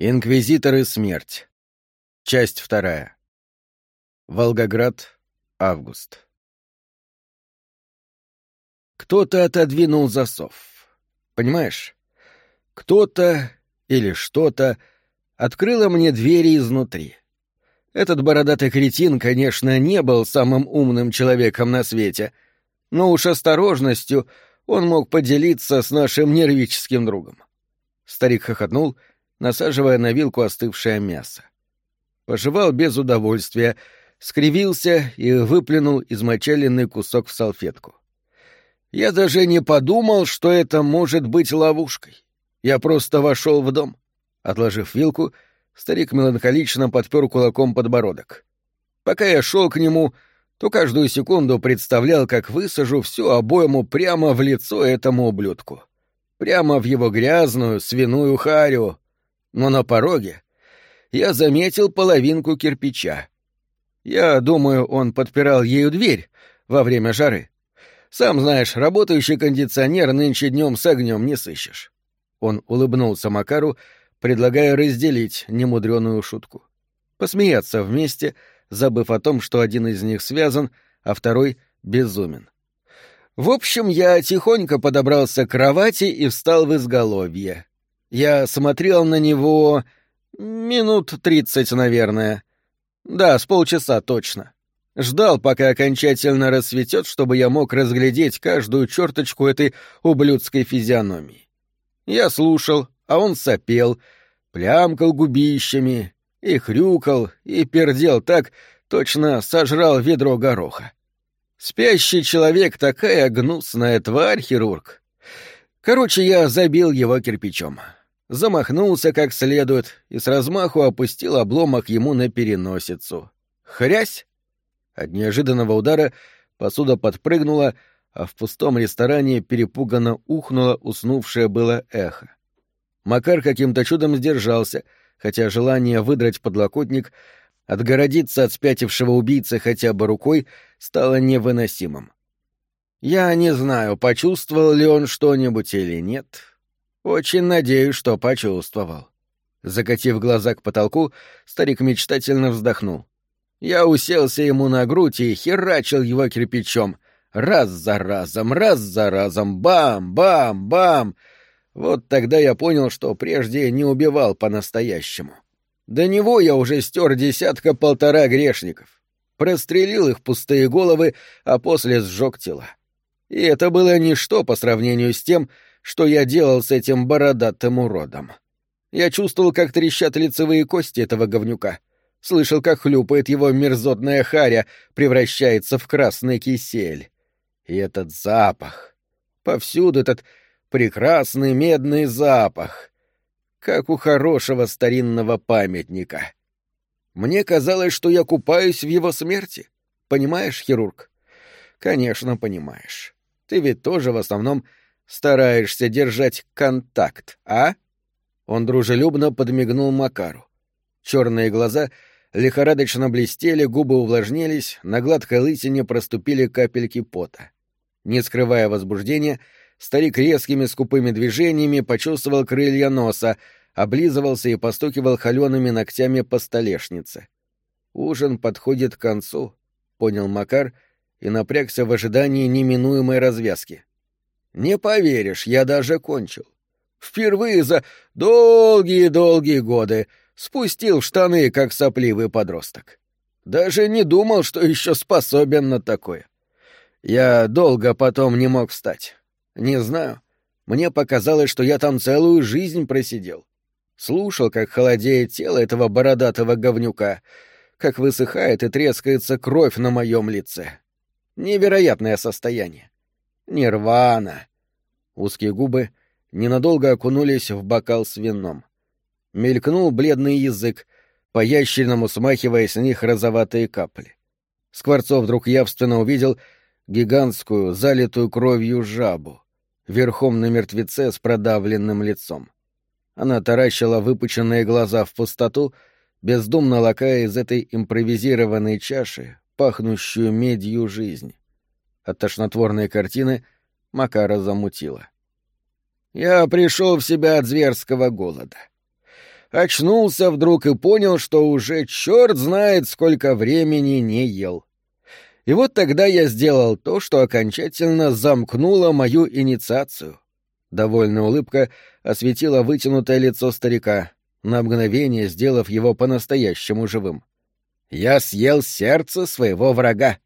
Инквизиторы смерть. Часть вторая. Волгоград. Август. Кто-то отодвинул засов. Понимаешь? Кто-то или что-то открыло мне двери изнутри. Этот бородатый кретин, конечно, не был самым умным человеком на свете, но уж осторожностью он мог поделиться с нашим нервическим другом. Старик хохотнул — насаживая на вилку остывшее мясо. Пожевал без удовольствия, скривился и выплюнул измочаленный кусок в салфетку. Я даже не подумал, что это может быть ловушкой. Я просто вошел в дом. Отложив вилку, старик меланхолично подпер кулаком подбородок. Пока я шел к нему, то каждую секунду представлял, как высажу всю обойму прямо в лицо этому ублюдку. Прямо в его грязную свиную харю, но на пороге я заметил половинку кирпича. Я думаю, он подпирал ею дверь во время жары. Сам знаешь, работающий кондиционер нынче днем с огнем не сыщешь. Он улыбнулся Макару, предлагая разделить немудреную шутку. Посмеяться вместе, забыв о том, что один из них связан, а второй безумен. В общем, я тихонько подобрался к кровати и встал в изголовье. Я смотрел на него минут тридцать, наверное. Да, с полчаса точно. Ждал, пока окончательно рассветет, чтобы я мог разглядеть каждую черточку этой ублюдской физиономии. Я слушал, а он сопел, плямкал губищами и хрюкал, и пердел так, точно сожрал ведро гороха. Спящий человек — такая гнусная тварь, хирург. Короче, я забил его кирпичом замахнулся как следует и с размаху опустил обломок ему на переносицу. Хрясь! От неожиданного удара посуда подпрыгнула, а в пустом ресторане перепуганно ухнуло уснувшее было эхо. Макар каким-то чудом сдержался, хотя желание выдрать подлокотник, отгородиться от спятившего убийцы хотя бы рукой, стало невыносимым. Я не знаю, почувствовал ли он что-нибудь или нет, очень надеюсь, что почувствовал. Закатив глаза к потолку, старик мечтательно вздохнул. Я уселся ему на грудь и херачил его кирпичом. Раз за разом, раз за разом, бам-бам-бам. Вот тогда я понял, что прежде не убивал по-настоящему. До него я уже стер десятка-полтора грешников. Прострелил их пустые головы, а после сжег тела. И это было ничто по сравнению с тем, что я делал с этим бородатым уродом. Я чувствовал, как трещат лицевые кости этого говнюка. Слышал, как хлюпает его мерзотная харя, превращается в красный кисель. И этот запах. Повсюду этот прекрасный медный запах. Как у хорошего старинного памятника. Мне казалось, что я купаюсь в его смерти. Понимаешь, хирург? Конечно, понимаешь. Ты ведь тоже в основном стараешься держать контакт, а? Он дружелюбно подмигнул Макару. Черные глаза лихорадочно блестели, губы увлажнились, на гладкой лысине проступили капельки пота. Не скрывая возбуждения, старик резкими скупыми движениями почувствовал крылья носа, облизывался и постукивал холеными ногтями по столешнице. «Ужин подходит к концу», — понял Макар и напрягся в ожидании неминуемой развязки. Не поверишь, я даже кончил. Впервые за долгие-долгие годы спустил штаны, как сопливый подросток. Даже не думал, что еще способен на такое. Я долго потом не мог встать. Не знаю. Мне показалось, что я там целую жизнь просидел. Слушал, как холодеет тело этого бородатого говнюка, как высыхает и трескается кровь на моем лице. Невероятное состояние. Нирвана. Узкие губы ненадолго окунулись в бокал с вином. Мелькнул бледный язык, по-ящерному смахивая с них розоватые капли. Скворцов вдруг явственно увидел гигантскую, залитую кровью жабу, верхом на мертвеце с продавленным лицом. Она таращила выпученные глаза в пустоту, бездумно лакая из этой импровизированной чаши пахнущую медью жизнь. От тошнотворной картины Макара замутила. Я пришел в себя от зверского голода. очнулся вдруг и понял, что уже черт знает, сколько времени не ел. И вот тогда я сделал то, что окончательно замкнуло мою инициацию. Довольная улыбка осветила вытянутое лицо старика, на мгновение сделав его по-настоящему живым. «Я съел сердце своего врага!»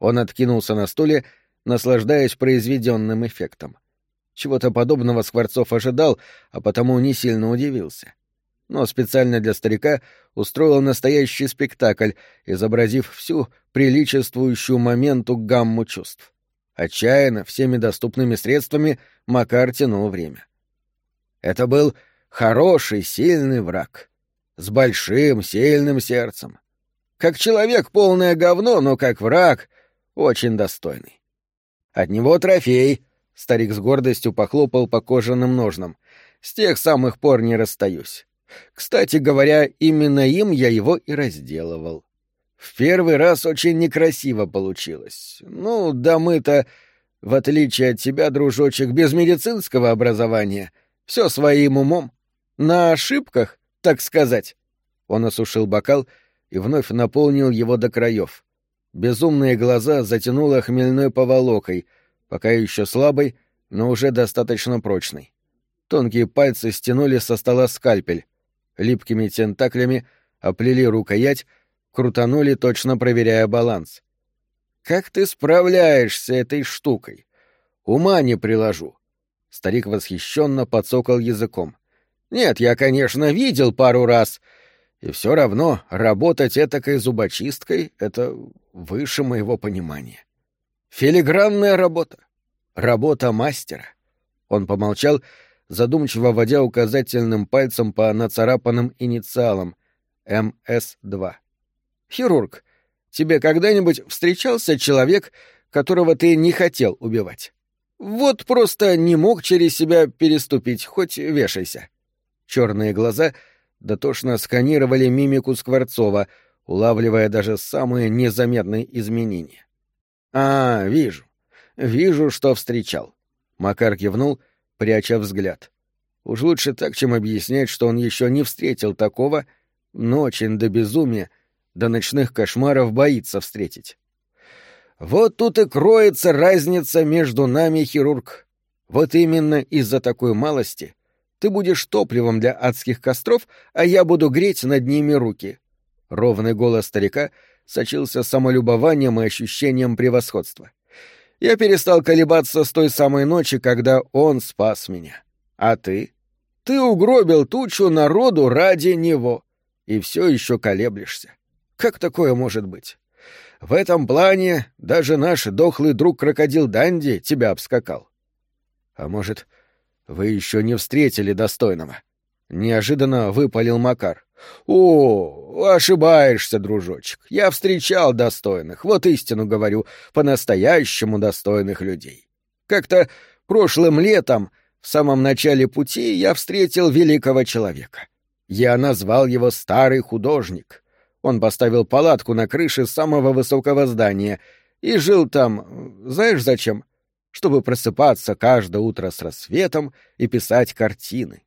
Он откинулся на стуле, наслаждаясь произведенным эффектом. Чего-то подобного Скворцов ожидал, а потому не сильно удивился но специально для старика устроил настоящий спектакль, изобразив всю приличествующую моменту гамму чувств. Отчаянно, всеми доступными средствами Макар тянул время. Это был хороший, сильный враг. С большим, сильным сердцем. Как человек полное говно, но как враг очень достойный. От него трофей. Старик с гордостью похлопал по кожаным ножнам. С тех самых пор не расстаюсь. Кстати говоря, именно им я его и разделывал. В первый раз очень некрасиво получилось. Ну, да мы-то, в отличие от тебя, дружочек, без медицинского образования, все своим умом. На ошибках, так сказать. Он осушил бокал и вновь наполнил его до краев. Безумные глаза затянуло хмельной поволокой, пока еще слабой, но уже достаточно прочной. Тонкие пальцы стянули со стола скальпель липкими тентаклями оплели рукоять, крутанули, точно проверяя баланс. «Как ты справляешься этой штукой? Ума не приложу». Старик восхищенно подсокал языком. «Нет, я, конечно, видел пару раз, и все равно работать этакой зубочисткой — это выше моего понимания. Филигранная работа. Работа мастера». Он помолчал задумчиво водя указательным пальцем по нацарапанным инициалам МС-2. «Хирург, тебе когда-нибудь встречался человек, которого ты не хотел убивать? Вот просто не мог через себя переступить, хоть вешайся». Черные глаза дотошно сканировали мимику Скворцова, улавливая даже самые незаметные изменения. «А, вижу. Вижу, что встречал». Макар кивнул — пряча взгляд. Уж лучше так, чем объяснять, что он еще не встретил такого, но очень до безумия, до ночных кошмаров боится встретить. Вот тут и кроется разница между нами, хирург. Вот именно из-за такой малости ты будешь топливом для адских костров, а я буду греть над ними руки. Ровный голос старика сочился самолюбованием и ощущением превосходства. Я перестал колебаться с той самой ночи, когда он спас меня. А ты? Ты угробил тучу народу ради него. И все еще колеблешься. Как такое может быть? В этом плане даже наш дохлый друг крокодил Данди тебя обскакал. А может, вы еще не встретили достойного? Неожиданно выпалил Макар. «О, ошибаешься, дружочек. Я встречал достойных, вот истину говорю, по-настоящему достойных людей. Как-то прошлым летом, в самом начале пути, я встретил великого человека. Я назвал его «старый художник». Он поставил палатку на крыше самого высокого здания и жил там, знаешь зачем? Чтобы просыпаться каждое утро с рассветом и писать картины.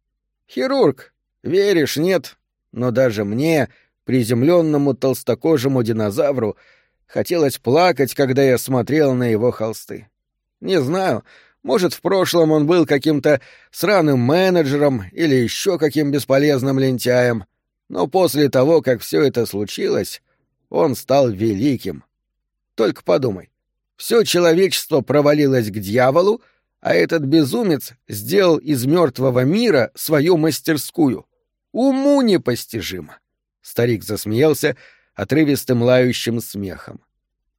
Хирург, веришь, нет, но даже мне, приземленному толстокожему динозавру, хотелось плакать, когда я смотрел на его холсты. Не знаю, может, в прошлом он был каким-то сраным менеджером или еще каким бесполезным лентяем, но после того, как все это случилось, он стал великим. Только подумай, все человечество провалилось к дьяволу, а этот безумец сделал из мертвого мира свою мастерскую. Уму непостижимо. Старик засмеялся отрывистым лающим смехом.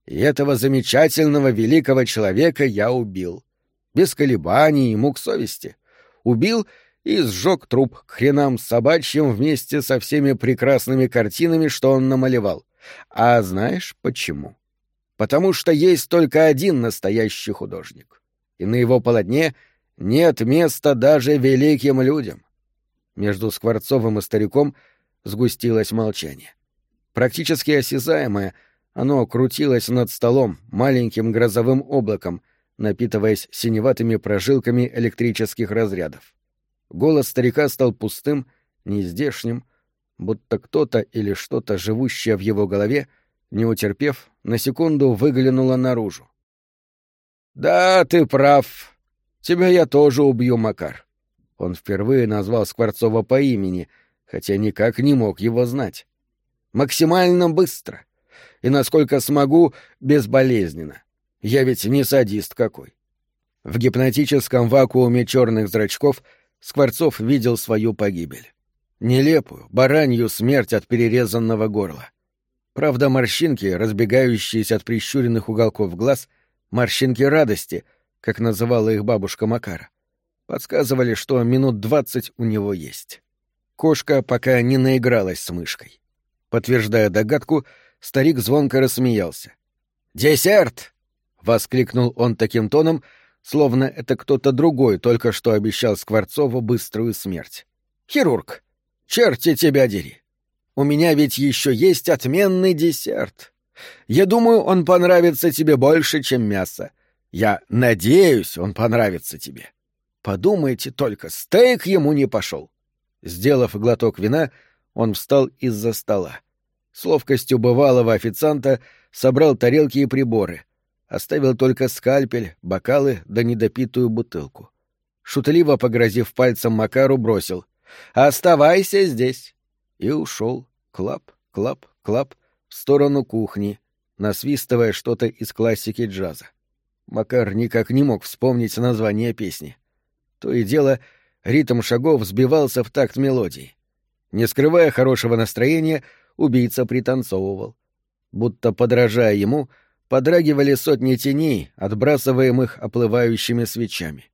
И этого замечательного великого человека я убил. Без колебаний и мук совести. Убил и сжег труп к хренам собачьим вместе со всеми прекрасными картинами, что он намалевал. А знаешь почему? Потому что есть только один настоящий художник. И на его полотне нет места даже великим людям. Между Скворцовым и стариком сгустилось молчание. Практически осязаемое, оно крутилось над столом маленьким грозовым облаком, напитываясь синеватыми прожилками электрических разрядов. Голос старика стал пустым нездешним, будто кто-то или что-то, живущее в его голове, не утерпев, на секунду выглянуло наружу. «Да, ты прав. Тебя я тоже убью, Макар». Он впервые назвал Скворцова по имени, хотя никак не мог его знать. «Максимально быстро. И, насколько смогу, безболезненно. Я ведь не садист какой». В гипнотическом вакууме черных зрачков Скворцов видел свою погибель. Нелепую, баранью смерть от перерезанного горла. Правда, морщинки, разбегающиеся от прищуренных уголков глаз, морщинки радости, как называла их бабушка Макара, подсказывали, что минут двадцать у него есть. Кошка пока не наигралась с мышкой. Подтверждая догадку, старик звонко рассмеялся. «Десерт!» — воскликнул он таким тоном, словно это кто-то другой только что обещал Скворцову быструю смерть. «Хирург, черти тебя дери! У меня ведь еще есть отменный десерт. Я думаю, он понравится тебе больше, чем мясо. Я надеюсь, он понравится тебе. Подумайте только, стейк ему не пошел. Сделав глоток вина, он встал из-за стола. С ловкостью бывалого официанта собрал тарелки и приборы. Оставил только скальпель, бокалы да недопитую бутылку. Шутливо погрозив пальцем Макару, бросил. «Оставайся здесь и ушел. Клап, клап, клап в сторону кухни, насвистывая что-то из классики джаза. Макар никак не мог вспомнить название песни. То и дело, ритм шагов сбивался в такт мелодии. Не скрывая хорошего настроения, убийца пританцовывал. Будто подражая ему, подрагивали сотни теней, отбрасываемых оплывающими свечами.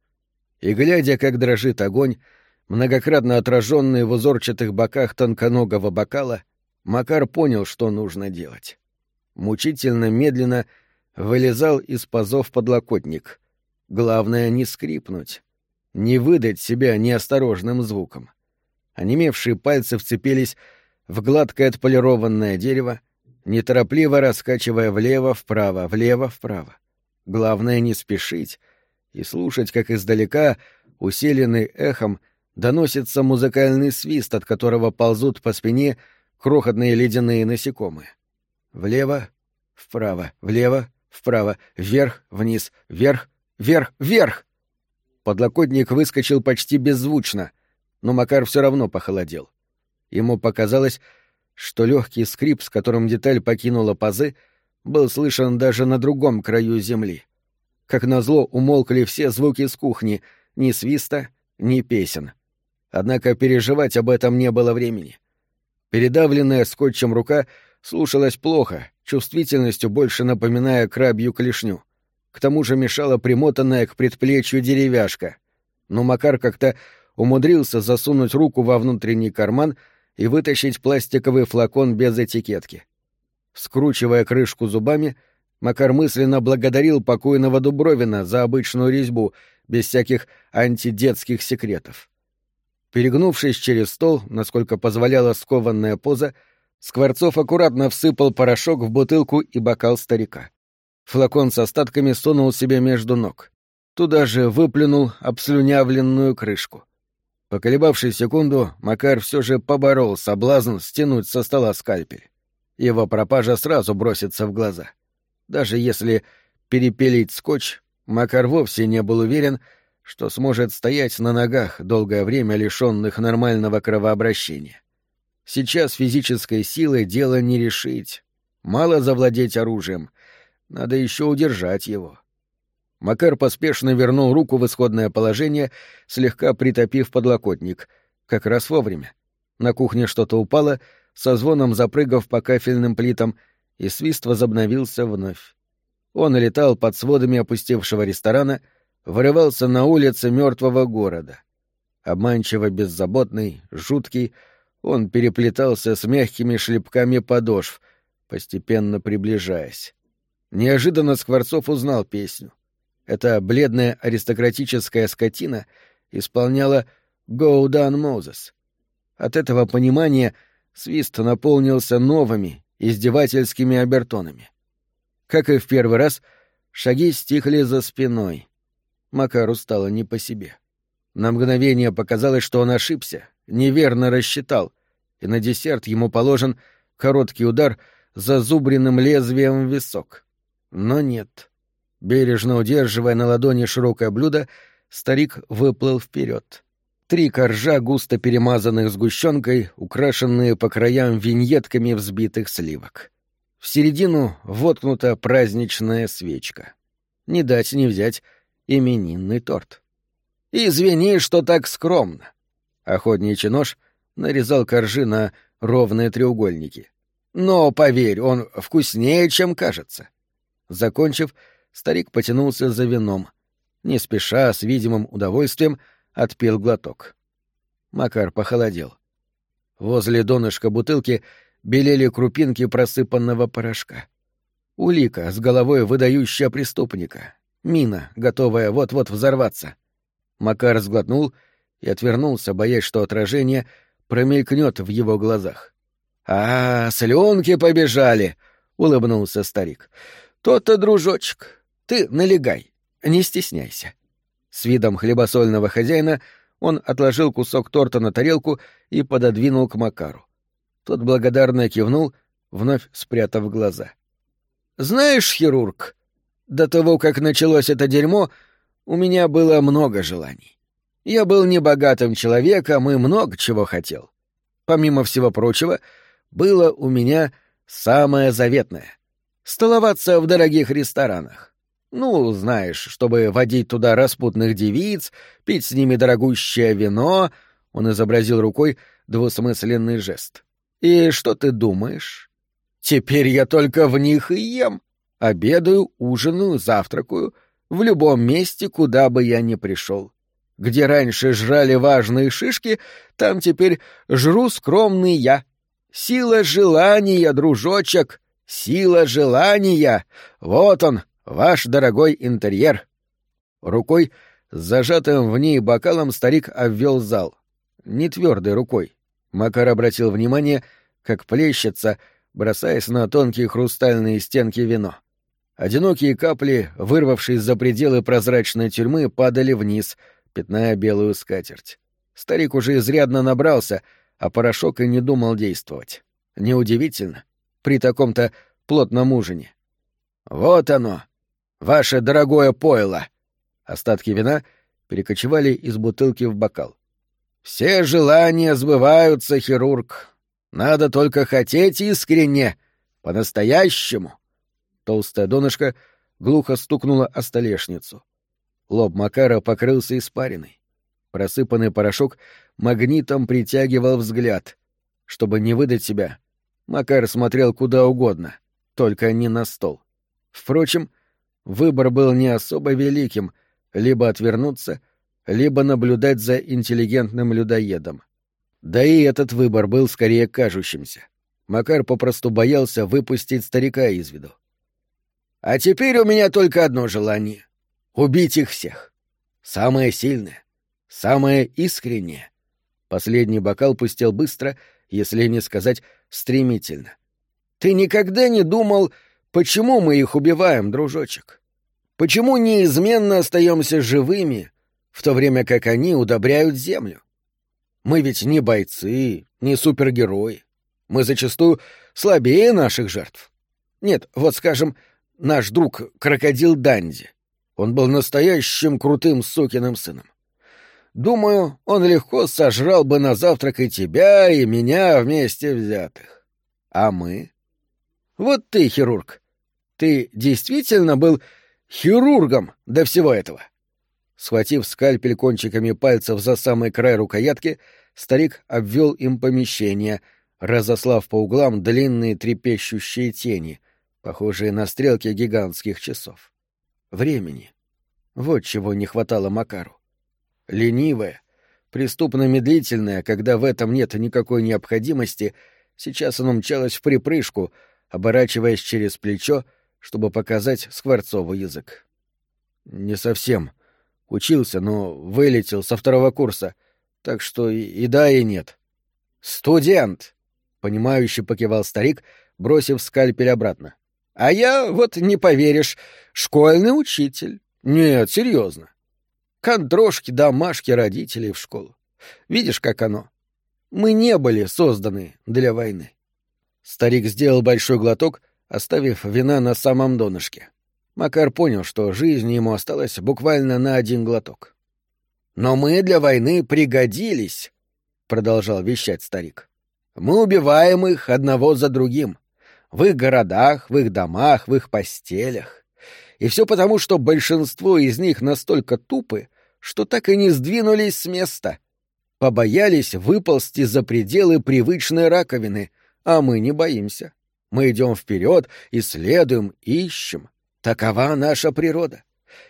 И, глядя, как дрожит огонь, многократно отраженный в узорчатых боках тонконогого бокала, Макар понял, что нужно делать. Мучительно медленно вылезал из пазов подлокотник. Главное — не скрипнуть, не выдать себя неосторожным звуком. Онемевшие пальцы вцепились в гладкое отполированное дерево, неторопливо раскачивая влево-вправо, влево-вправо. Главное — не спешить и слушать, как издалека, усиленный эхом, доносится музыкальный свист, от которого ползут по спине крохотные ледяные насекомые. Влево, вправо, влево, вправо, вверх, вниз, вверх, вверх, вверх! Подлокотник выскочил почти беззвучно, но Макар все равно похолодел. Ему показалось, что легкий скрип, с которым деталь покинула пазы, был слышен даже на другом краю земли. Как назло умолкли все звуки с кухни, ни свиста, ни песен. Однако переживать об этом не было времени. Передавленная скотчем рука слушалась плохо, чувствительностью больше напоминая крабью клешню. К тому же мешала примотанная к предплечью деревяшка. Но Макар как-то умудрился засунуть руку во внутренний карман и вытащить пластиковый флакон без этикетки. Скручивая крышку зубами, Макар мысленно благодарил покойного Дубровина за обычную резьбу, без всяких антидетских секретов. Перегнувшись через стол, насколько позволяла скованная поза, Скворцов аккуратно всыпал порошок в бутылку и бокал старика. Флакон с остатками сунул себе между ног. Туда же выплюнул обслюнявленную крышку. Поколебавшись секунду, Макар все же поборол соблазн стянуть со стола скальпель. Его пропажа сразу бросится в глаза. Даже если перепилить скотч, Макар вовсе не был уверен, что сможет стоять на ногах долгое время лишенных нормального кровообращения. Сейчас физической силой дело не решить. Мало завладеть оружием, надо еще удержать его. Макар поспешно вернул руку в исходное положение, слегка притопив подлокотник, как раз вовремя. На кухне что-то упало, со звоном запрыгав по кафельным плитам, и свист возобновился вновь. Он летал под сводами опустевшего ресторана — вырывался на улицы мертвого города. Обманчиво беззаботный, жуткий, он переплетался с мягкими шлепками подошв, постепенно приближаясь. Неожиданно Скворцов узнал песню. Эта бледная аристократическая скотина исполняла «Go Down Moses». От этого понимания свист наполнился новыми, издевательскими обертонами. Как и в первый раз, шаги стихли за спиной. Макару стало не по себе. На мгновение показалось, что он ошибся, неверно рассчитал, и на десерт ему положен короткий удар зазубренным лезвием в висок. Но нет. Бережно удерживая на ладони широкое блюдо, старик выплыл вперед. Три коржа, густо перемазанных сгущенкой, украшенные по краям виньетками взбитых сливок. В середину воткнута праздничная свечка. Не дать не взять именинный торт. «Извини, что так скромно». Охотничий нож нарезал коржи на ровные треугольники. «Но, поверь, он вкуснее, чем кажется». Закончив, старик потянулся за вином. Не спеша, с видимым удовольствием, отпил глоток. Макар похолодел. Возле донышка бутылки белели крупинки просыпанного порошка. Улика с головой выдающая преступника. Мина, готовая вот-вот взорваться. Макар сглотнул и отвернулся, боясь, что отражение промелькнет в его глазах. «А, слюнки побежали!» — улыбнулся старик. «То-то, дружочек, ты налегай, не стесняйся». С видом хлебосольного хозяина он отложил кусок торта на тарелку и пододвинул к Макару. Тот благодарно кивнул, вновь спрятав глаза. «Знаешь, хирург, до того, как началось это дерьмо, у меня было много желаний. Я был небогатым человеком и много чего хотел. Помимо всего прочего, было у меня самое заветное — столоваться в дорогих ресторанах. Ну, знаешь, чтобы водить туда распутных девиц, пить с ними дорогущее вино, он изобразил рукой двусмысленный жест. И что ты думаешь? Теперь я только в них и ем. Обедаю, ужинаю, завтракаю в любом месте, куда бы я ни пришел. Где раньше жрали важные шишки, там теперь жру скромный я. Сила желания, дружочек, сила желания. Вот он, Ваш дорогой интерьер. Рукой, зажатым в ней бокалом, старик обвел зал. Не твердой рукой. Макар обратил внимание, как плещется, бросаясь на тонкие хрустальные стенки вино. Одинокие капли, вырвавшись за пределы прозрачной тюрьмы, падали вниз, пятная белую скатерть. Старик уже изрядно набрался, а порошок и не думал действовать. Неудивительно. При таком-то плотном ужине. Вот оно, Ваше дорогое пойло!» Остатки вина перекочевали из бутылки в бокал. «Все желания сбываются, хирург. Надо только хотеть искренне, по-настоящему». Толстая донышко глухо стукнула о столешницу. Лоб Макара покрылся испариной. Просыпанный порошок магнитом притягивал взгляд. Чтобы не выдать себя, Макар смотрел куда угодно, только не на стол. Впрочем, Выбор был не особо великим — либо отвернуться, либо наблюдать за интеллигентным людоедом. Да и этот выбор был скорее кажущимся. Макар попросту боялся выпустить старика из виду. «А теперь у меня только одно желание — убить их всех. Самое сильное, самое искреннее». Последний бокал пустел быстро, если не сказать стремительно. «Ты никогда не думал, Почему мы их убиваем, дружочек? Почему неизменно остаемся живыми, в то время как они удобряют землю? Мы ведь не бойцы, не супергерои. Мы зачастую слабее наших жертв. Нет, вот скажем, наш друг крокодил Данди. Он был настоящим крутым сукиным сыном. Думаю, он легко сожрал бы на завтрак и тебя, и меня вместе взятых. А мы? Вот ты, хирург, ты действительно был хирургом до всего этого? Схватив скальпель кончиками пальцев за самый край рукоятки, старик обвел им помещение, разослав по углам длинные трепещущие тени, похожие на стрелки гигантских часов. Времени. Вот чего не хватало Макару. Ленивое, преступно медлительное, когда в этом нет никакой необходимости, сейчас оно мчалось в припрыжку, оборачиваясь через плечо, чтобы показать Скворцову язык. «Не совсем. Учился, но вылетел со второго курса, так что и, и да, и нет». «Студент!» — понимающе покивал старик, бросив скальпель обратно. «А я, вот не поверишь, школьный учитель. Нет, серьезно. Контрошки, домашки родителей в школу. Видишь, как оно? Мы не были созданы для войны. Старик сделал большой глоток, оставив вина на самом донышке. Макар понял, что жизнь ему осталась буквально на один глоток. «Но мы для войны пригодились», — продолжал вещать старик. «Мы убиваем их одного за другим. В их городах, в их домах, в их постелях. И все потому, что большинство из них настолько тупы, что так и не сдвинулись с места. Побоялись выползти за пределы привычной раковины, а мы не боимся. Мы идем вперед, исследуем, ищем. Такова наша природа.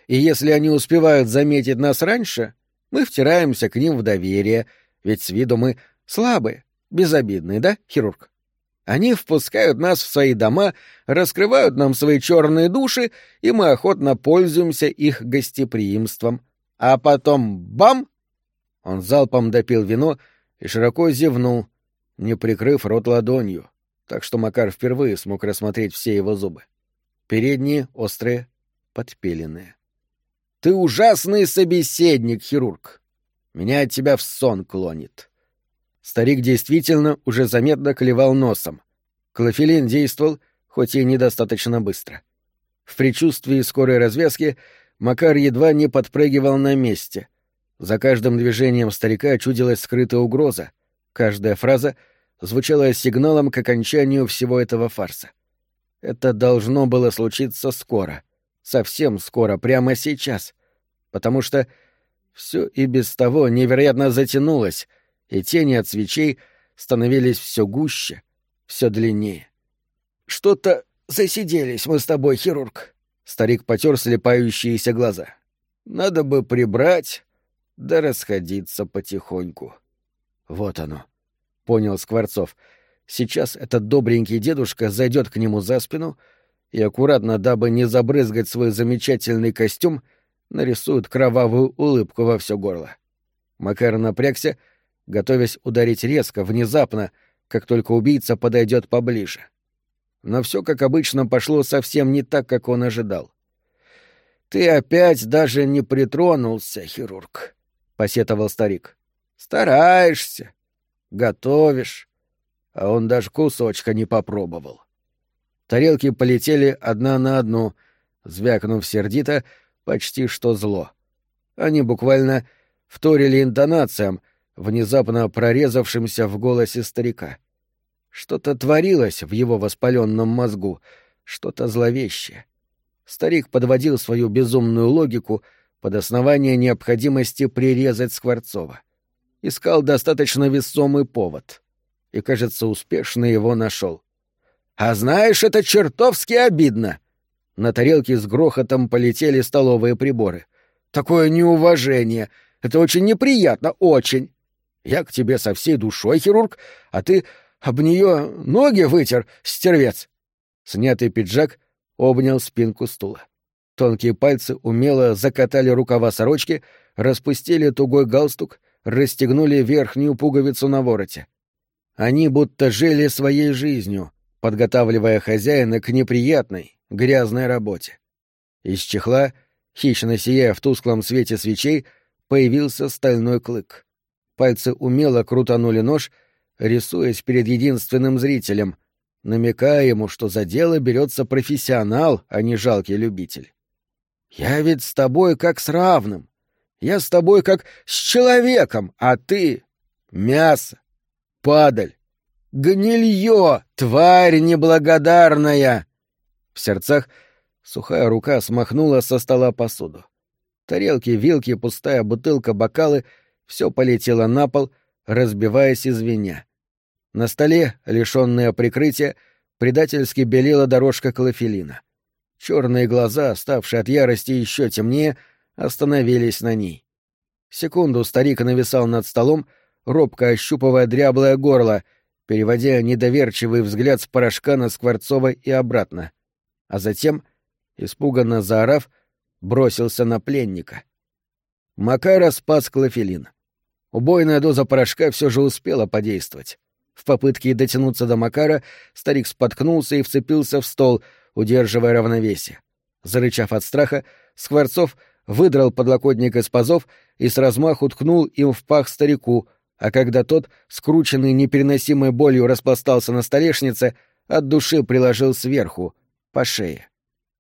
И если они успевают заметить нас раньше, мы втираемся к ним в доверие, ведь с виду мы слабые, безобидные, да, хирург? Они впускают нас в свои дома, раскрывают нам свои черные души, и мы охотно пользуемся их гостеприимством. А потом бам! Он залпом допил вино и широко зевнул, не прикрыв рот ладонью, так что Макар впервые смог рассмотреть все его зубы. Передние, острые, подпиленные. «Ты ужасный собеседник, хирург! Меня от тебя в сон клонит!» Старик действительно уже заметно клевал носом. Клофелин действовал, хоть и недостаточно быстро. В предчувствии скорой развязки Макар едва не подпрыгивал на месте. За каждым движением старика чудилась скрытая угроза. Каждая фраза звучала сигналом к окончанию всего этого фарса. Это должно было случиться скоро. Совсем скоро, прямо сейчас. Потому что все и без того невероятно затянулось, и тени от свечей становились все гуще, все длиннее. «Что-то засиделись мы с тобой, хирург», Старик потер слепающиеся глаза. Надо бы прибрать, да расходиться потихоньку. Вот оно, понял Скворцов. Сейчас этот добренький дедушка зайдет к нему за спину и аккуратно, дабы не забрызгать свой замечательный костюм, нарисует кровавую улыбку во все горло. Макар напрягся, готовясь ударить резко, внезапно, как только убийца подойдет поближе. — но все, как обычно, пошло совсем не так, как он ожидал. «Ты опять даже не притронулся, хирург», — посетовал старик. «Стараешься, готовишь». А он даже кусочка не попробовал. Тарелки полетели одна на одну, звякнув сердито, почти что зло. Они буквально вторили интонациям, внезапно прорезавшимся в голосе старика. — что-то творилось в его воспаленном мозгу, что-то зловещее. Старик подводил свою безумную логику под основание необходимости прирезать Скворцова. Искал достаточно весомый повод. И, кажется, успешно его нашел. «А знаешь, это чертовски обидно!» На тарелке с грохотом полетели столовые приборы. «Такое неуважение! Это очень неприятно, очень! Я к тебе со всей душой, хирург, а ты об нее ноги вытер, стервец. Снятый пиджак обнял спинку стула. Тонкие пальцы умело закатали рукава сорочки, распустили тугой галстук, расстегнули верхнюю пуговицу на вороте. Они будто жили своей жизнью, подготавливая хозяина к неприятной, грязной работе. Из чехла, хищно сияя в тусклом свете свечей, появился стальной клык. Пальцы умело крутанули нож — рисуясь перед единственным зрителем, намекая ему, что за дело берется профессионал, а не жалкий любитель. «Я ведь с тобой как с равным. Я с тобой как с человеком, а ты — мясо, падаль, гнилье, тварь неблагодарная!» В сердцах сухая рука смахнула со стола посуду. Тарелки, вилки, пустая бутылка, бокалы — все полетело на пол, разбиваясь и звеня. На столе, лишенная прикрытия, предательски белела дорожка клофелина. Черные глаза, ставшие от ярости еще темнее, остановились на ней. Секунду старик нависал над столом, робко ощупывая дряблое горло, переводя недоверчивый взгляд с порошка на Скворцова и обратно. А затем, испуганно заорав, бросился на пленника. Макара спас клофелин. Убойная доза порошка все же успела подействовать. В попытке дотянуться до Макара старик споткнулся и вцепился в стол, удерживая равновесие. Зарычав от страха, Скворцов выдрал подлокотник из пазов и с размаху ткнул им в пах старику, а когда тот, скрученный непереносимой болью, распластался на столешнице, от души приложил сверху, по шее.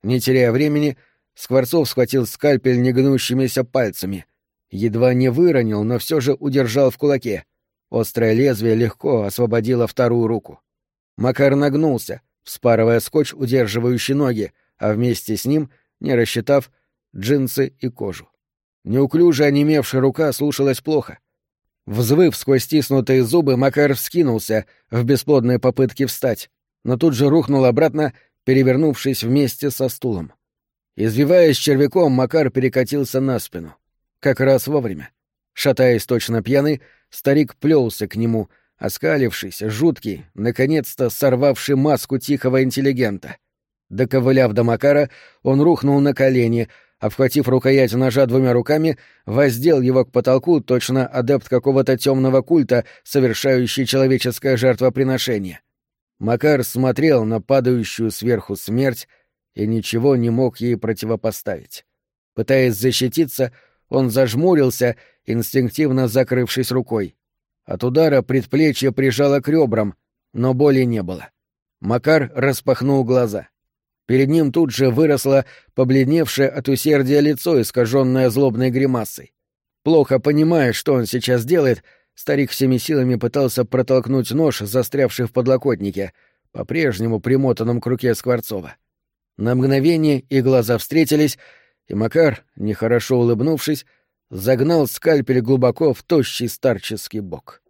Не теряя времени, Скворцов схватил скальпель негнущимися пальцами. Едва не выронил, но все же удержал в кулаке. Острое лезвие легко освободило вторую руку. Макар нагнулся, вспарывая скотч, удерживающий ноги, а вместе с ним, не рассчитав, джинсы и кожу. Неуклюже онемевшая рука слушалась плохо. Взвыв сквозь стиснутые зубы, Макар вскинулся в бесплодной попытке встать, но тут же рухнул обратно, перевернувшись вместе со стулом. Извиваясь червяком, Макар перекатился на спину. Как раз вовремя. Шатаясь точно пьяный, старик плелся к нему, оскалившийся, жуткий, наконец-то сорвавший маску тихого интеллигента. Доковыляв до Макара, он рухнул на колени, обхватив рукоять ножа двумя руками, воздел его к потолку, точно адепт какого-то темного культа, совершающий человеческое жертвоприношение. Макар смотрел на падающую сверху смерть и ничего не мог ей противопоставить. Пытаясь защититься, он зажмурился, инстинктивно закрывшись рукой. От удара предплечье прижало к ребрам, но боли не было. Макар распахнул глаза. Перед ним тут же выросло побледневшее от усердия лицо, искаженное злобной гримасой. Плохо понимая, что он сейчас делает, старик всеми силами пытался протолкнуть нож, застрявший в подлокотнике, по-прежнему примотанном к руке Скворцова. На мгновение и глаза встретились, и Макар, нехорошо улыбнувшись, загнал скальпель глубоко в тощий старческий бок.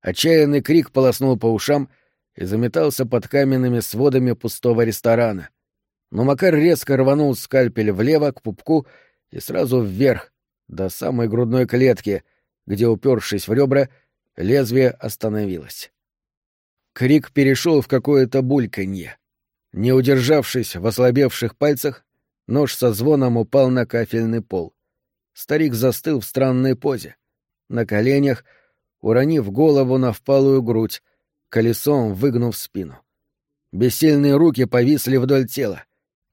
Отчаянный крик полоснул по ушам и заметался под каменными сводами пустого ресторана. Но Макар резко рванул скальпель влево к пупку и сразу вверх, до самой грудной клетки, где, упершись в ребра, лезвие остановилось. Крик перешел в какое-то бульканье. Не удержавшись в ослабевших пальцах, нож со звоном упал на кафельный пол. Старик застыл в странной позе. На коленях, уронив голову на впалую грудь, колесом выгнув спину. Бессильные руки повисли вдоль тела.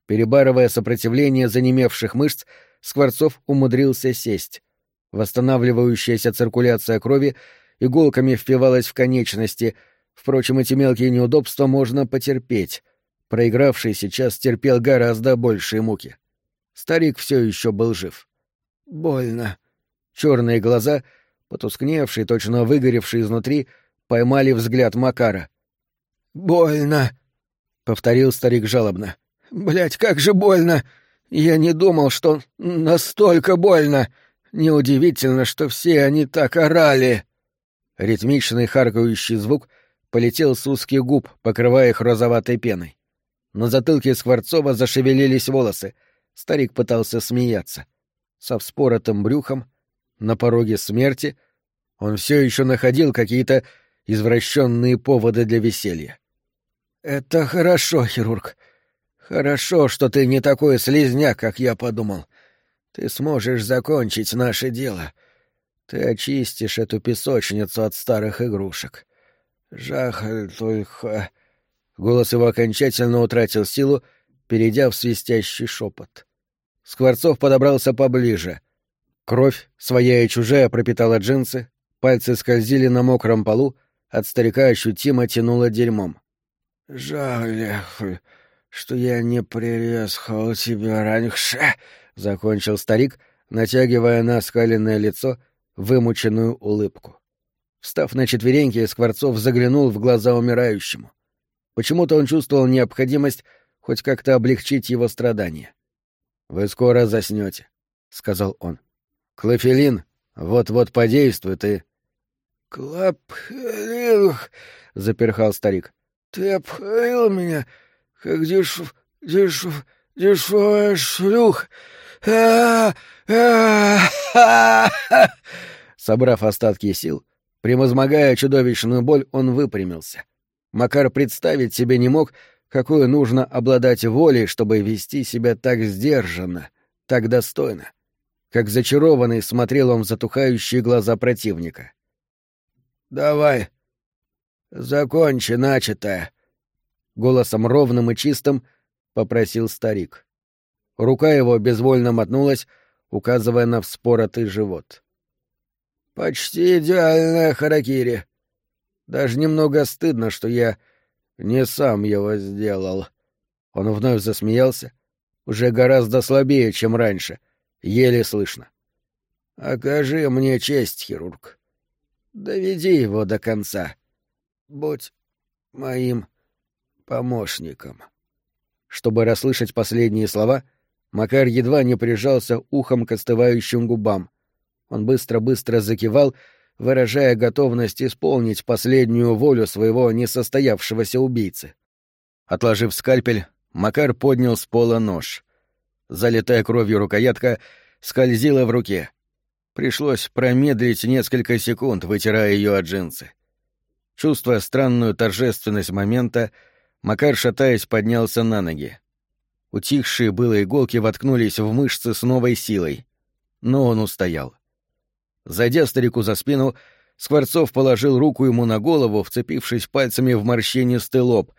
Перебарывая сопротивление занемевших мышц, Скворцов умудрился сесть. Восстанавливающаяся циркуляция крови иголками впивалась в конечности. Впрочем, эти мелкие неудобства можно потерпеть. Проигравший сейчас терпел гораздо большие муки. Старик все еще был жив. Больно. Черные глаза, потускневшие, точно выгоревшие изнутри, поймали взгляд Макара. «Больно», — повторил старик жалобно. Блять, как же больно! Я не думал, что настолько больно! Неудивительно, что все они так орали!» Ритмичный харкающий звук полетел с узких губ, покрывая их розоватой пеной. На затылке Скворцова зашевелились волосы. Старик пытался смеяться. Со вспоротым брюхом, на пороге смерти, он все еще находил какие-то извращенные поводы для веселья. «Это хорошо, хирург. Хорошо, что ты не такой слезняк, как я подумал. Ты сможешь закончить наше дело. Ты очистишь эту песочницу от старых игрушек. Жахаль только...» Голос его окончательно утратил силу, перейдя в свистящий шепот. Скворцов подобрался поближе. Кровь, своя и чужая, пропитала джинсы, пальцы скользили на мокром полу, от старика ощутимо тянуло дерьмом. «Жаль, что я не прирезал тебя раньше», — закончил старик, натягивая на скаленное лицо вымученную улыбку. Встав на четвереньки, Скворцов заглянул в глаза умирающему. Почему-то он чувствовал необходимость хоть как-то облегчить его страдания. «Вы скоро заснете», — сказал он. «Клофелин вот-вот подействует и...» «Клофелин», — заперхал старик. «Ты обхаил меня как дешев... дешев... дешевая шлюх. Собрав остатки сил, превозмогая чудовищную боль, он выпрямился. Макар представить себе не мог, какую нужно обладать волей, чтобы вести себя так сдержанно, так достойно. Как зачарованный смотрел он в затухающие глаза противника. «Давай, закончи начатое», — голосом ровным и чистым попросил старик. Рука его безвольно мотнулась, указывая на вспоротый живот. Почти идеальная харакири. Даже немного стыдно, что я не сам его сделал. Он вновь засмеялся, уже гораздо слабее, чем раньше, еле слышно. «Окажи мне честь, хирург. Доведи его до конца. Будь моим помощником». Чтобы расслышать последние слова, Макар едва не прижался ухом к остывающим губам. Он быстро-быстро закивал, выражая готовность исполнить последнюю волю своего несостоявшегося убийцы. Отложив скальпель, Макар поднял с пола нож. Залитая кровью рукоятка скользила в руке. Пришлось промедлить несколько секунд, вытирая ее от джинсы. Чувствуя странную торжественность момента, Макар, шатаясь, поднялся на ноги. Утихшие было иголки воткнулись в мышцы с новой силой. Но он устоял. Зайдя старику за спину, Скворцов положил руку ему на голову, вцепившись пальцами в морщинистый лоб,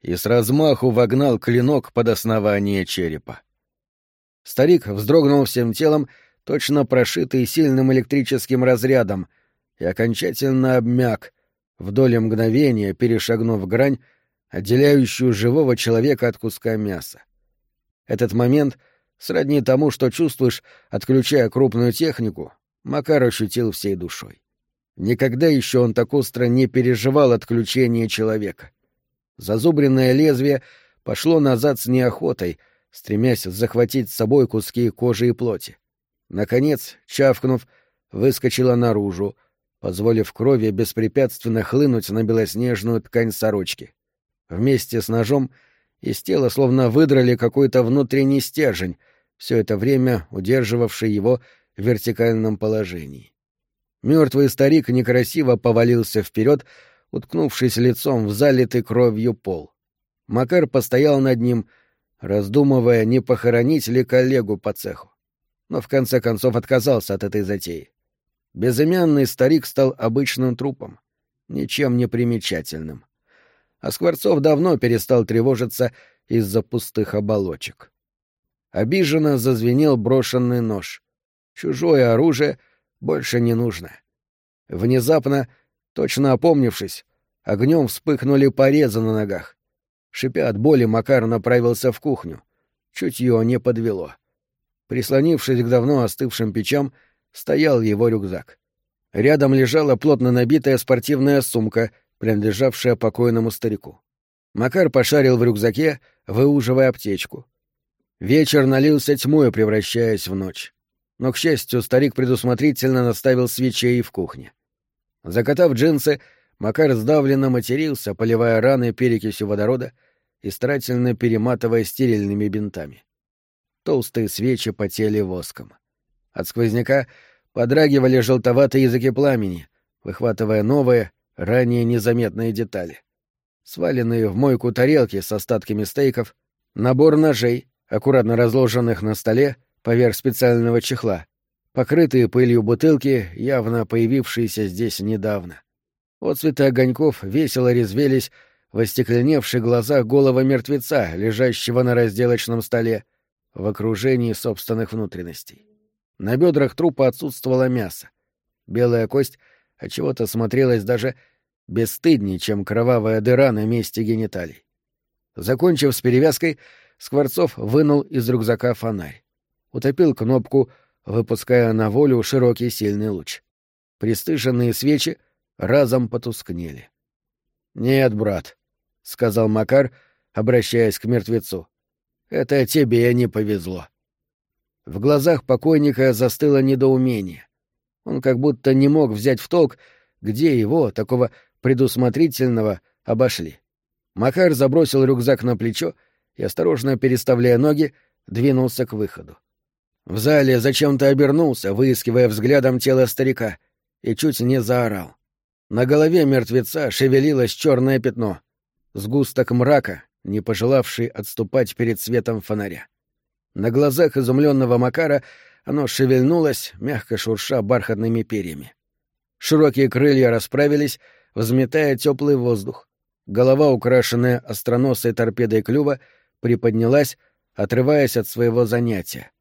и с размаху вогнал клинок под основание черепа. Старик вздрогнул всем телом, точно прошитый сильным электрическим разрядом, и окончательно обмяк, в доле мгновения перешагнув грань, отделяющую живого человека от куска мяса. Этот момент сродни тому, что чувствуешь, отключая крупную технику, Макар ощутил всей душой. Никогда еще он так остро не переживал отключение человека. Зазубренное лезвие пошло назад с неохотой, стремясь захватить с собой куски кожи и плоти. Наконец, чавкнув, выскочила наружу, позволив крови беспрепятственно хлынуть на белоснежную ткань сорочки. Вместе с ножом из тела словно выдрали какой-то внутренний стержень, все это время удерживавший его вертикальном положении. Мертвый старик некрасиво повалился вперед, уткнувшись лицом в залитый кровью пол. Макар постоял над ним, раздумывая, не похоронить ли коллегу по цеху. Но в конце концов отказался от этой затеи. Безымянный старик стал обычным трупом, ничем не примечательным. А Скворцов давно перестал тревожиться из-за пустых оболочек. Обиженно зазвенел брошенный нож. Чужое оружие больше не нужно. Внезапно, точно опомнившись, огнем вспыхнули порезы на ногах. Шипя от боли, Макар направился в кухню. Чутье не подвело. Прислонившись к давно остывшим печам, стоял его рюкзак. Рядом лежала плотно набитая спортивная сумка, принадлежавшая покойному старику. Макар пошарил в рюкзаке, выуживая аптечку. Вечер налился тьмой, превращаясь в ночь но, к счастью, старик предусмотрительно наставил свечей в кухне. Закатав джинсы, Макар сдавленно матерился, поливая раны перекисью водорода и старательно перематывая стерильными бинтами. Толстые свечи потели воском. От сквозняка подрагивали желтоватые языки пламени, выхватывая новые, ранее незаметные детали. Сваленные в мойку тарелки с остатками стейков, набор ножей, аккуратно разложенных на столе, поверх специального чехла, покрытые пылью бутылки, явно появившиеся здесь недавно. Отцветы огоньков весело резвелись в остекленевших глазах голого мертвеца, лежащего на разделочном столе, в окружении собственных внутренностей. На бедрах трупа отсутствовало мясо. Белая кость отчего-то смотрелась даже бесстыднее, чем кровавая дыра на месте гениталий. Закончив с перевязкой, Скворцов вынул из рюкзака фонарь утопил кнопку, выпуская на волю широкий сильный луч. Пристыженные свечи разом потускнели. «Нет, брат», — сказал Макар, обращаясь к мертвецу, — «это тебе не повезло». В глазах покойника застыло недоумение. Он как будто не мог взять в толк, где его, такого предусмотрительного, обошли. Макар забросил рюкзак на плечо и, осторожно переставляя ноги, двинулся к выходу. В зале зачем-то обернулся, выискивая взглядом тело старика, и чуть не заорал. На голове мертвеца шевелилось черное пятно. Сгусток мрака, не пожелавший отступать перед светом фонаря. На глазах изумленного Макара оно шевельнулось, мягко шурша бархатными перьями. Широкие крылья расправились, взметая теплый воздух. Голова, украшенная остроносой торпедой клюва, приподнялась, отрываясь от своего занятия.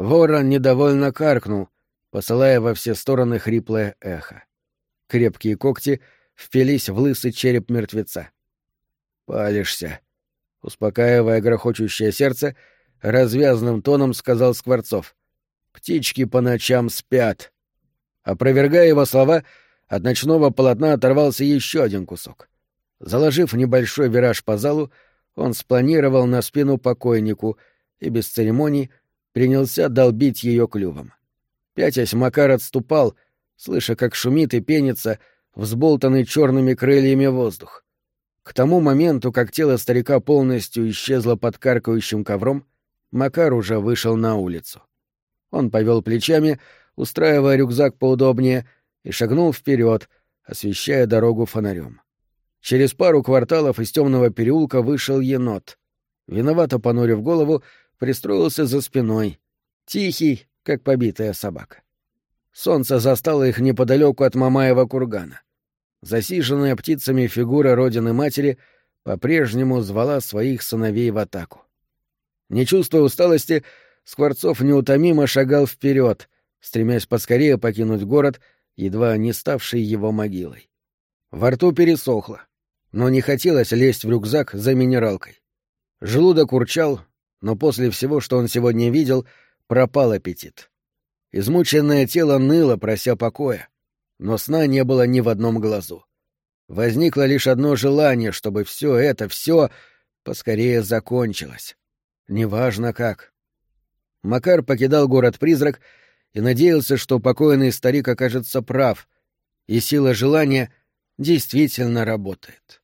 Ворон недовольно каркнул, посылая во все стороны хриплое эхо. Крепкие когти впились в лысый череп мертвеца. «Палишься», — успокаивая грохочущее сердце, развязным тоном сказал Скворцов. «Птички по ночам спят». Опровергая его слова, от ночного полотна оторвался еще один кусок. Заложив небольшой вираж по залу, он спланировал на спину покойнику и без церемоний принялся долбить ее клювом. Пятясь, Макар отступал, слыша, как шумит и пенится взболтанный черными крыльями воздух. К тому моменту, как тело старика полностью исчезло под каркающим ковром, Макар уже вышел на улицу. Он повел плечами, устраивая рюкзак поудобнее, и шагнул вперед, освещая дорогу фонарем. Через пару кварталов из темного переулка вышел енот. Виновато понурив голову, пристроился за спиной. Тихий, как побитая собака. Солнце застало их неподалеку от Мамаева кургана. Засиженная птицами фигура родины матери по-прежнему звала своих сыновей в атаку. Не чувствуя усталости, Скворцов неутомимо шагал вперед, стремясь поскорее покинуть город, едва не ставший его могилой. Во рту пересохло, но не хотелось лезть в рюкзак за минералкой. Желудок урчал, но после всего, что он сегодня видел, пропал аппетит. Измученное тело ныло, прося покоя, но сна не было ни в одном глазу. Возникло лишь одно желание, чтобы все это, все поскорее закончилось. Неважно как. Макар покидал город-призрак и надеялся, что покойный старик окажется прав, и сила желания действительно работает.